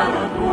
Hallelujah.